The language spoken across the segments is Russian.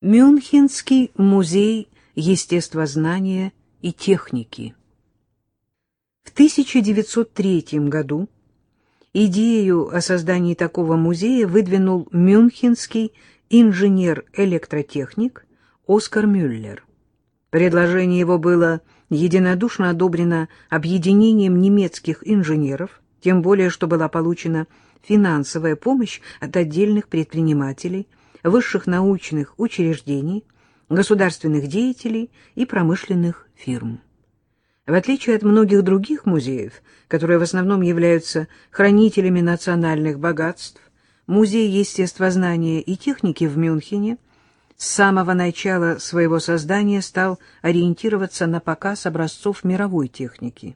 Мюнхенский музей естествознания и техники. В 1903 году идею о создании такого музея выдвинул мюнхенский инженер-электротехник Оскар Мюллер. Предложение его было единодушно одобрено объединением немецких инженеров, тем более что была получена финансовая помощь от отдельных предпринимателей – высших научных учреждений, государственных деятелей и промышленных фирм. В отличие от многих других музеев, которые в основном являются хранителями национальных богатств, Музей естествознания и техники в Мюнхене с самого начала своего создания стал ориентироваться на показ образцов мировой техники.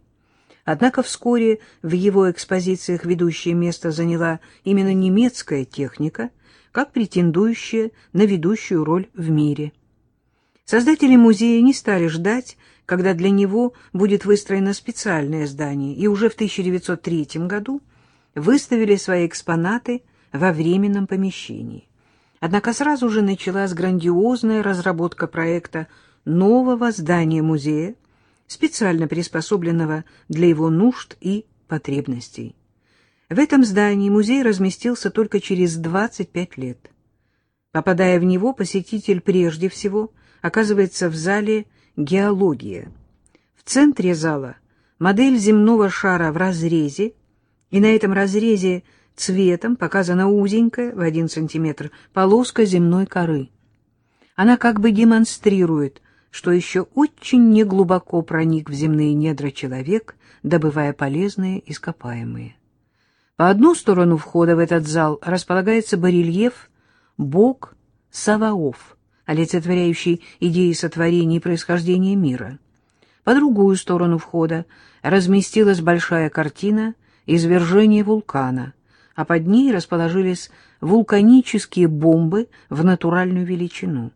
Однако вскоре в его экспозициях ведущее место заняла именно немецкая техника – как претендующая на ведущую роль в мире. Создатели музея не стали ждать, когда для него будет выстроено специальное здание, и уже в 1903 году выставили свои экспонаты во временном помещении. Однако сразу же началась грандиозная разработка проекта нового здания музея, специально приспособленного для его нужд и потребностей. В этом здании музей разместился только через 25 лет. Попадая в него, посетитель прежде всего оказывается в зале «Геология». В центре зала модель земного шара в разрезе, и на этом разрезе цветом показана узенькая в 1 сантиметр полоска земной коры. Она как бы демонстрирует, что еще очень неглубоко проник в земные недра человек, добывая полезные ископаемые. По одну сторону входа в этот зал располагается барельеф «Бог Саваоф», олицетворяющий идеи сотворения и происхождения мира. По другую сторону входа разместилась большая картина «Извержение вулкана», а под ней расположились вулканические бомбы в натуральную величину.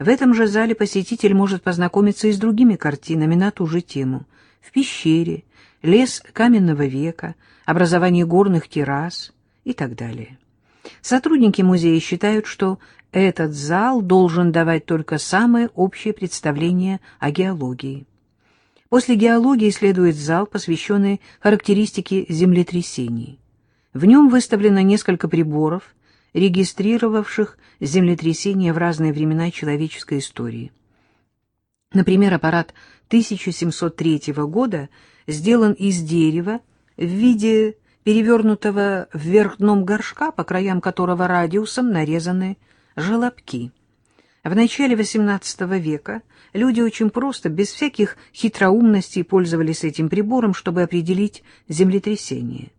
В этом же зале посетитель может познакомиться и с другими картинами на ту же тему. В пещере, лес каменного века, образование горных террас и так далее. Сотрудники музея считают, что этот зал должен давать только самое общее представление о геологии. После геологии следует зал, посвященный характеристике землетрясений. В нем выставлено несколько приборов, регистрировавших землетрясения в разные времена человеческой истории. Например, аппарат 1703 года сделан из дерева в виде перевернутого вверх дном горшка, по краям которого радиусом нарезаны желобки. В начале XVIII века люди очень просто, без всяких хитроумностей, пользовались этим прибором, чтобы определить землетрясение.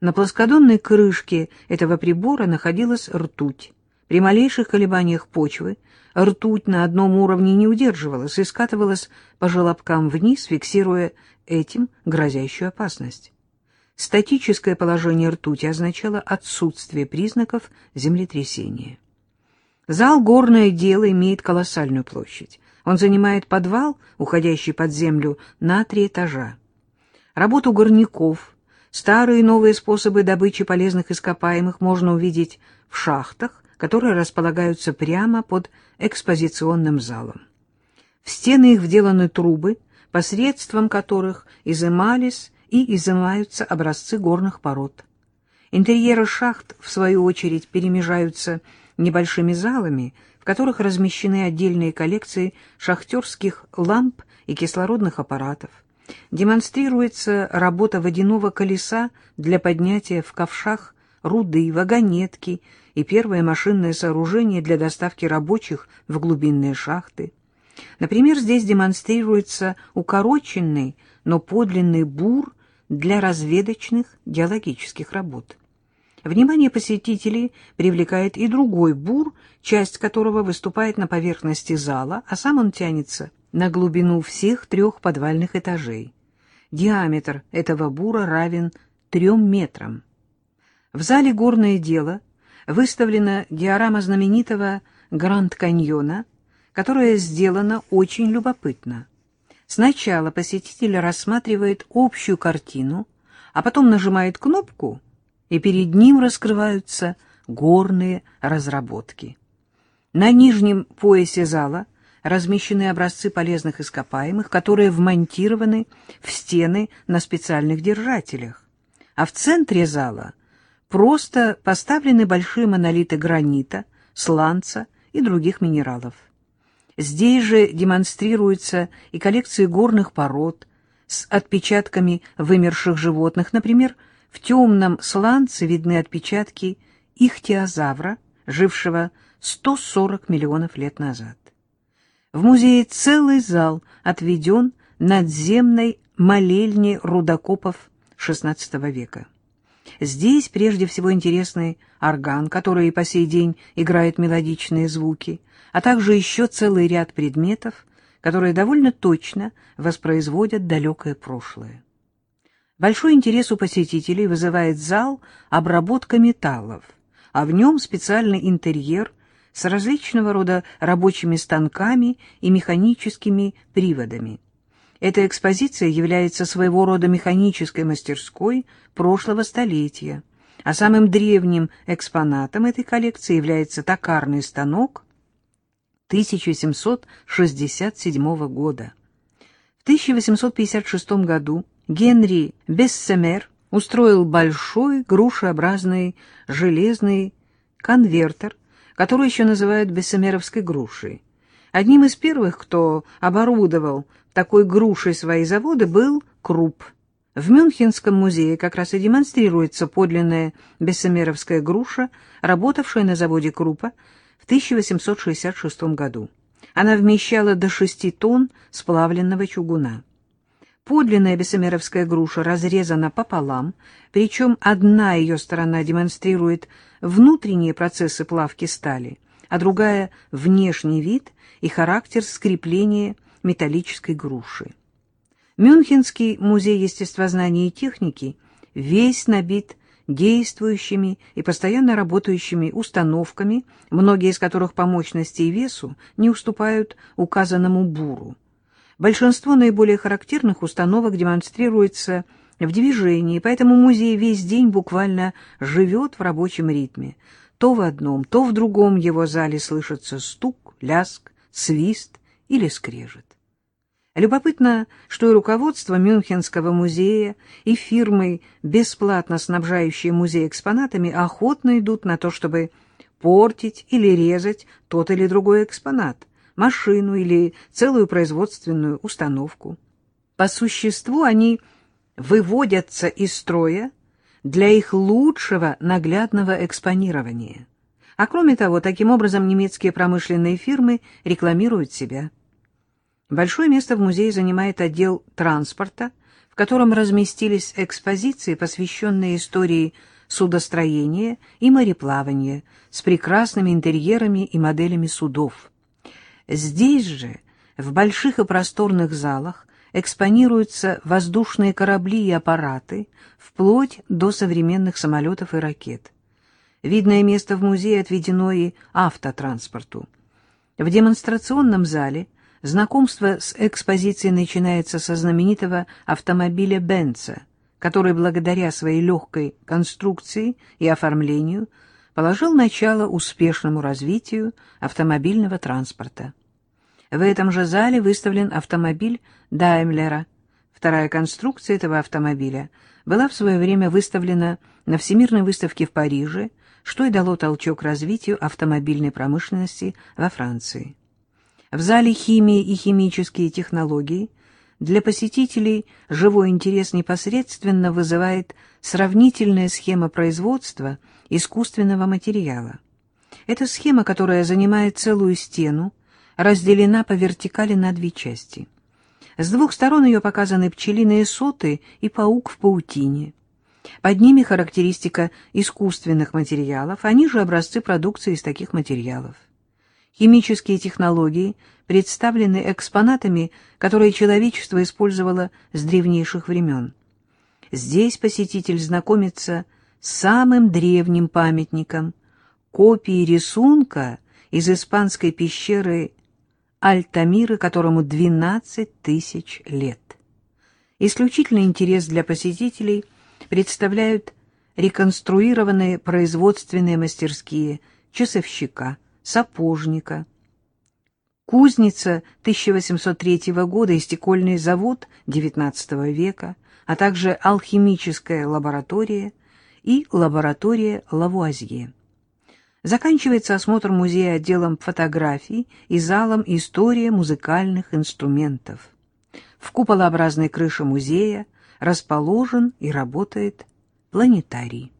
На плоскодонной крышке этого прибора находилась ртуть. При малейших колебаниях почвы ртуть на одном уровне не удерживалась и скатывалась по желобкам вниз, фиксируя этим грозящую опасность. Статическое положение ртути означало отсутствие признаков землетрясения. Зал «Горное дело» имеет колоссальную площадь. Он занимает подвал, уходящий под землю, на три этажа. Работу горняков, старые и новые способы добычи полезных ископаемых можно увидеть в шахтах, которые располагаются прямо под экспозиционным залом. В стены их вделаны трубы, посредством которых изымались и изымаются образцы горных пород. Интерьеры шахт, в свою очередь, перемежаются небольшими залами, в которых размещены отдельные коллекции шахтерских ламп и кислородных аппаратов. Демонстрируется работа водяного колеса для поднятия в ковшах руды, вагонетки и первое машинное сооружение для доставки рабочих в глубинные шахты. Например, здесь демонстрируется укороченный, но подлинный бур для разведочных геологических работ. Внимание посетителей привлекает и другой бур, часть которого выступает на поверхности зала, а сам он тянется на глубину всех трех подвальных этажей. Диаметр этого бура равен трем метрам. В зале «Горное дело» выставлена диорама знаменитого Гранд-каньона, которая сделана очень любопытно. Сначала посетитель рассматривает общую картину, а потом нажимает кнопку, и перед ним раскрываются горные разработки. На нижнем поясе зала размещены образцы полезных ископаемых, которые вмонтированы в стены на специальных держателях. А в центре зала просто поставлены большие монолиты гранита, сланца и других минералов. Здесь же демонстрируются и коллекции горных пород с отпечатками вымерших животных. Например, в темном сланце видны отпечатки ихтиозавра, жившего 140 миллионов лет назад. В музее целый зал отведен надземной молельне рудокопов XVI века. Здесь прежде всего интересный орган, который и по сей день играет мелодичные звуки, а также еще целый ряд предметов, которые довольно точно воспроизводят далекое прошлое. Большой интерес у посетителей вызывает зал обработка металлов, а в нем специальный интерьер с различного рода рабочими станками и механическими приводами. Эта экспозиция является своего рода механической мастерской прошлого столетия, а самым древним экспонатом этой коллекции является токарный станок 1767 года. В 1856 году Генри Бессемер устроил большой грушеобразный железный конвертер, который еще называют бессемеровской грушей. Одним из первых, кто оборудовал такой грушей свои заводы, был Круп. В Мюнхенском музее как раз и демонстрируется подлинная бессемеровская груша, работавшая на заводе Крупа в 1866 году. Она вмещала до 6 тонн сплавленного чугуна. Подлинная бессемеровская груша разрезана пополам, причем одна ее сторона демонстрирует внутренние процессы плавки стали, а другая — внешний вид и характер скрепления металлической груши. Мюнхенский музей естествознания и техники весь набит действующими и постоянно работающими установками, многие из которых по мощности и весу не уступают указанному буру. Большинство наиболее характерных установок демонстрируется в движении, поэтому музей весь день буквально живет в рабочем ритме. То в одном, то в другом его зале слышится стук, ляск, свист или скрежет. Любопытно, что и руководство Мюнхенского музея, и фирмы, бесплатно снабжающие музей экспонатами, охотно идут на то, чтобы портить или резать тот или другой экспонат, машину или целую производственную установку. По существу они выводятся из строя для их лучшего наглядного экспонирования. А кроме того, таким образом немецкие промышленные фирмы рекламируют себя. Большое место в музее занимает отдел транспорта, в котором разместились экспозиции, посвященные истории судостроения и мореплавания, с прекрасными интерьерами и моделями судов. Здесь же, в больших и просторных залах, экспонируются воздушные корабли и аппараты, вплоть до современных самолетов и ракет. Видное место в музее отведено и автотранспорту. В демонстрационном зале – Знакомство с экспозицией начинается со знаменитого автомобиля Бенца, который благодаря своей легкой конструкции и оформлению положил начало успешному развитию автомобильного транспорта. В этом же зале выставлен автомобиль Даймлера. Вторая конструкция этого автомобиля была в свое время выставлена на Всемирной выставке в Париже, что и дало толчок развитию автомобильной промышленности во Франции. В зале химии и химические технологии для посетителей живой интерес непосредственно вызывает сравнительная схема производства искусственного материала. Эта схема, которая занимает целую стену, разделена по вертикали на две части. С двух сторон ее показаны пчелиные соты и паук в паутине. Под ними характеристика искусственных материалов, а ниже образцы продукции из таких материалов. Химические технологии представлены экспонатами, которые человечество использовало с древнейших времен. Здесь посетитель знакомится с самым древним памятником, копией рисунка из испанской пещеры Альтамиры, которому 12 тысяч лет. Исключительный интерес для посетителей представляют реконструированные производственные мастерские часовщика, сапожника, кузница 1803 года и стекольный завод XIX века, а также алхимическая лаборатория и лаборатория Лавуазье. Заканчивается осмотр музея отделом фотографий и залом «История музыкальных инструментов». В куполообразной крыше музея расположен и работает планетарий.